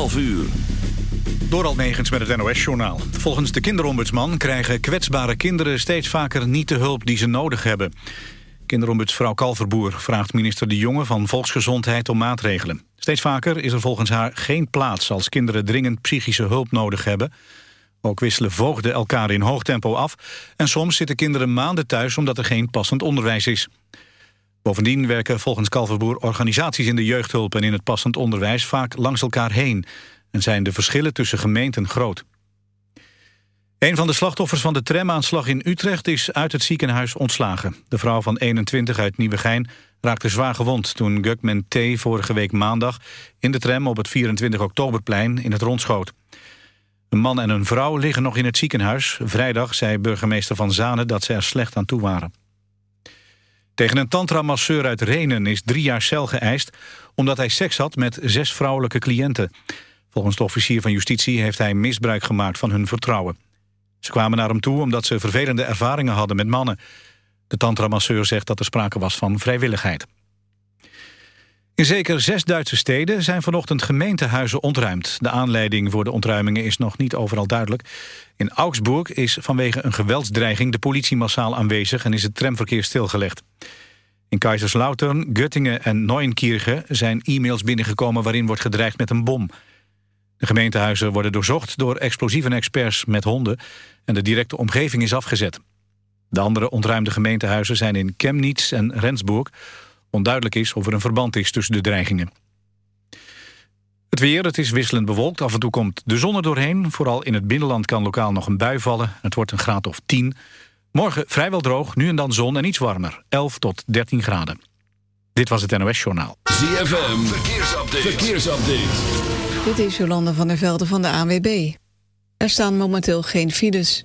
12 uur. Door Megens met het NOS-journaal. Volgens de kinderombudsman krijgen kwetsbare kinderen steeds vaker niet de hulp die ze nodig hebben. Kinderombudsvrouw Kalverboer vraagt minister De Jonge van Volksgezondheid om maatregelen. Steeds vaker is er volgens haar geen plaats als kinderen dringend psychische hulp nodig hebben. Ook wisselen voogden elkaar in hoog tempo af. En soms zitten kinderen maanden thuis omdat er geen passend onderwijs is. Bovendien werken volgens Kalverboer organisaties in de jeugdhulp en in het passend onderwijs vaak langs elkaar heen en zijn de verschillen tussen gemeenten groot. Een van de slachtoffers van de tramaanslag in Utrecht is uit het ziekenhuis ontslagen. De vrouw van 21 uit Nieuwegein raakte zwaar gewond toen Gugman T. vorige week maandag in de tram op het 24 oktoberplein in het rondschoot. Een man en een vrouw liggen nog in het ziekenhuis. Vrijdag zei burgemeester Van Zanen dat ze er slecht aan toe waren. Tegen een tantramasseur uit Renen is drie jaar cel geëist... omdat hij seks had met zes vrouwelijke cliënten. Volgens de officier van justitie heeft hij misbruik gemaakt van hun vertrouwen. Ze kwamen naar hem toe omdat ze vervelende ervaringen hadden met mannen. De tantramasseur zegt dat er sprake was van vrijwilligheid. In zeker zes Duitse steden zijn vanochtend gemeentehuizen ontruimd. De aanleiding voor de ontruimingen is nog niet overal duidelijk. In Augsburg is vanwege een geweldsdreiging de politie massaal aanwezig... en is het tramverkeer stilgelegd. In Kaiserslautern, Göttingen en Neuenkirchen zijn e-mails binnengekomen... waarin wordt gedreigd met een bom. De gemeentehuizen worden doorzocht door explosieven-experts met honden... en de directe omgeving is afgezet. De andere ontruimde gemeentehuizen zijn in Chemnitz en Rendsburg... Onduidelijk is of er een verband is tussen de dreigingen. Het weer, het is wisselend bewolkt. Af en toe komt de zon er doorheen. Vooral in het binnenland kan lokaal nog een bui vallen. Het wordt een graad of 10. Morgen vrijwel droog, nu en dan zon en iets warmer. 11 tot 13 graden. Dit was het NOS Journaal. ZFM, verkeersupdate. verkeersupdate. Dit is Jolande van der Velde van de ANWB. Er staan momenteel geen files.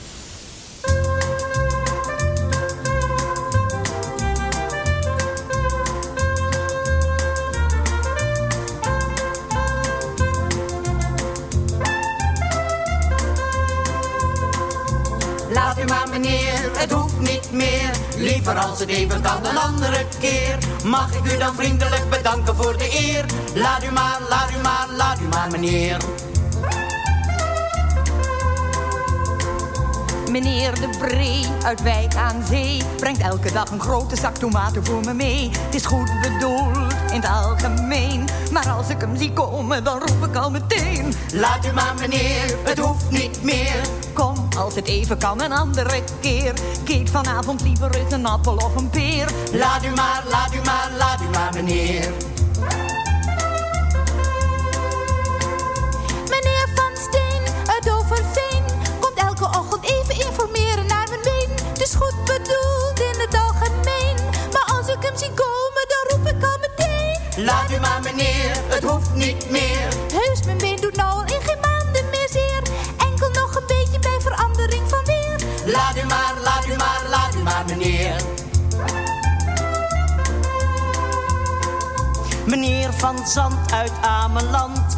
Het hoeft niet meer. Liever als het even kan een andere keer. Mag ik u dan vriendelijk bedanken voor de eer? Laat u maar, laat u maar, laat u maar meneer. Meneer De Bree uit Wijk aan Zee brengt elke dag een grote zak tomaten voor me mee. Het is goed bedoeld in het algemeen, maar als ik hem zie komen, dan roep ik al meteen: Laat u maar, meneer, het hoeft niet meer. Kom, als het even kan, een andere keer. Keet vanavond liever eens een appel of een peer. Laat u maar, laat u maar, laat u maar, meneer. Meneer Van Steen uit Overveen komt elke ochtend even informeren naar mijn been. Het is goed bedoeld in het algemeen, maar als ik hem zie komen, Laat u maar, meneer, het hoeft niet meer. Heus, mijn been doet nou al in geen maanden meer zeer. Enkel nog een beetje bij verandering van weer. Laat u maar, laat u maar, laat u maar, meneer. Meneer Van Zand uit Ameland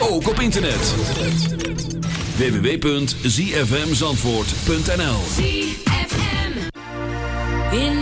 ook op internet. www.zfmzandvoort.nl In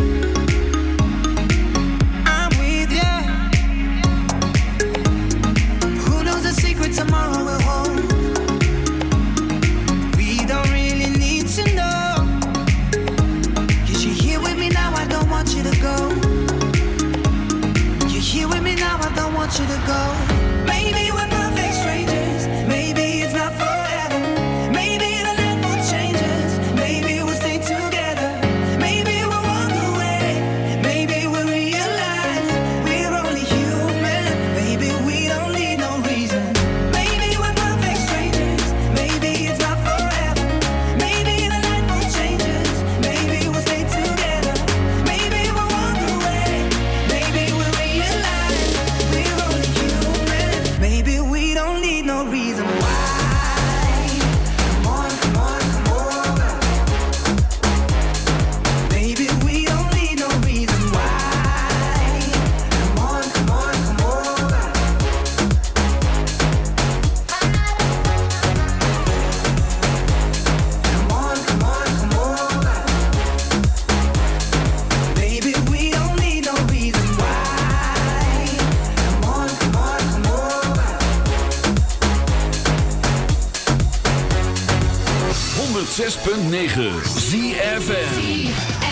106.9 ZFN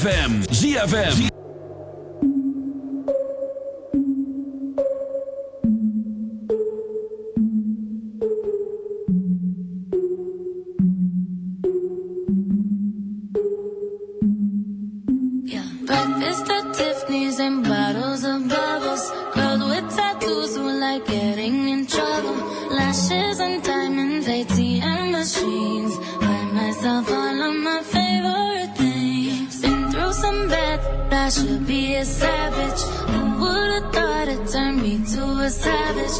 ZFM. ZFM. a savage.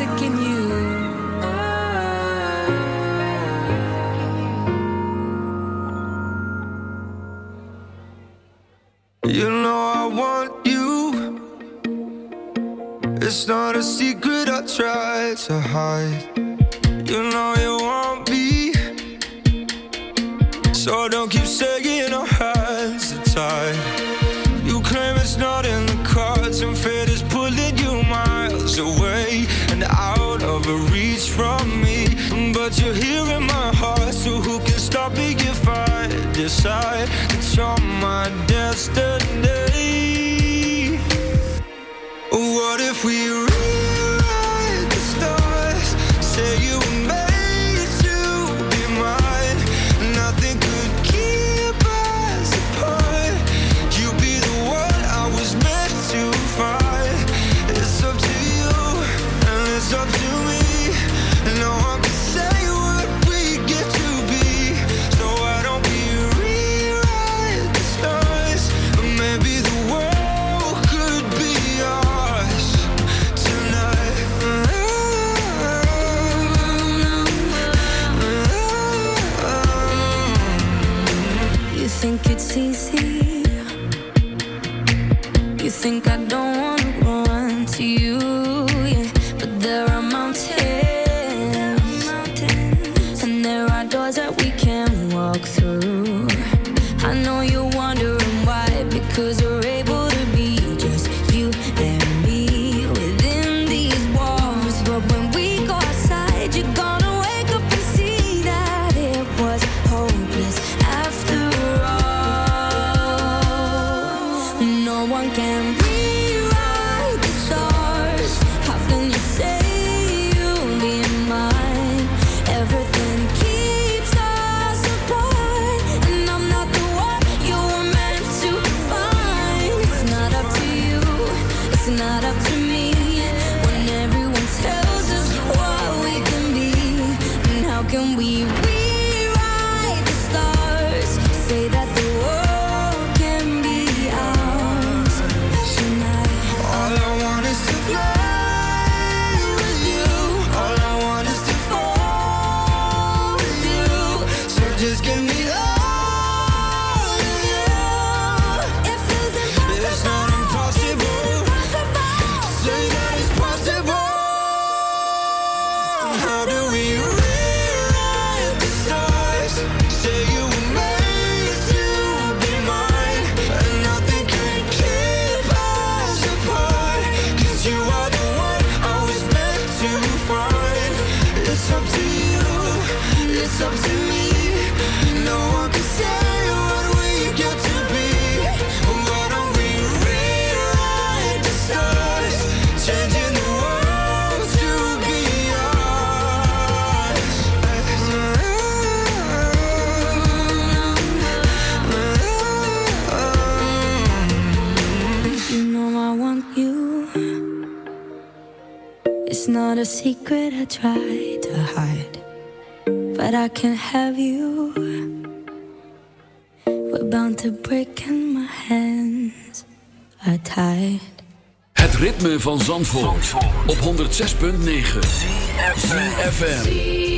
in you. You know I want you. It's not a secret I try to hide. You know you want me. So don't keep saying decide my destiny? What if we secret I tried to hide, but I can't have you. We're bound to break and my hands are tied. Het ritme van Zandvoort, Zandvoort. op 106.9 CFM.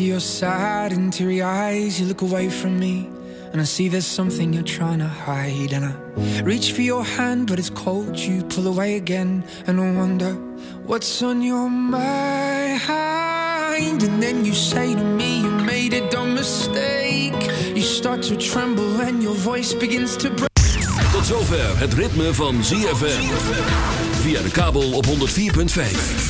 to your sad and teary eyes. You look away from me, and I see there's something you're trying to hide. And I reach for your hand, but it's cold. You pull away again, and I wonder what's on your mind. And then you say to me, You made a dumb mistake. You start to tremble, and your voice begins to break. Tot zover het ritme van ZFM. Via de kabel op 104.5.